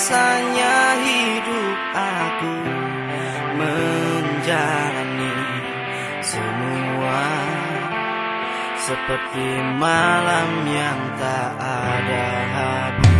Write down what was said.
Saya rasanya hidup aku menjalani semua seperti malam yang tak ada habis.